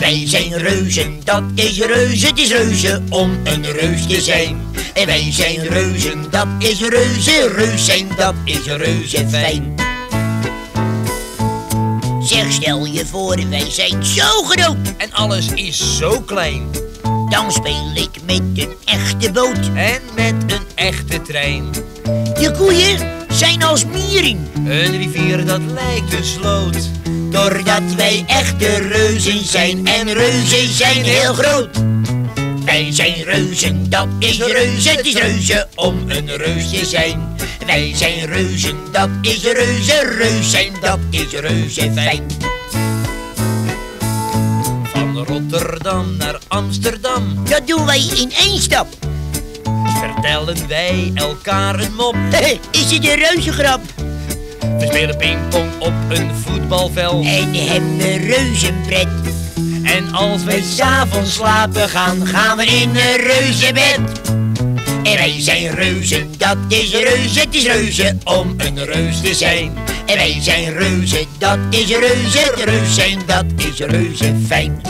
zijn reuzen, dat is reuze, het is reuze om een reus te zijn. En wij zijn reuzen, dat is reuze, reus zijn, dat is reuze fijn. Zeg, stel je voor, wij zijn zo groot. En alles is zo klein. Dan speel ik met een echte boot. En met een echte trein. De koeien zijn als mieren. Een rivier dat lijkt een sloot. Doordat wij echte reuzen zijn en reuzen zijn heel groot. Wij zijn reuzen, dat is reuze, het is reuze om een reus te zijn. Wij zijn reuzen, dat is reuze, reus zijn, dat is reuze fijn. Van Rotterdam naar Amsterdam Dat doen wij in één stap. Vertellen wij elkaar een mop. Is het een reuzengrap? We spelen pingpong op een voetbalveld. En hebben reuzenpret. En als wij s'avonds slapen gaan, gaan we in een reuzenbed. En wij zijn reuzen, dat is reuze, het is reuze om een reus te zijn. En wij zijn reuzen, dat is reuze, het reus zijn, dat is reuze fijn.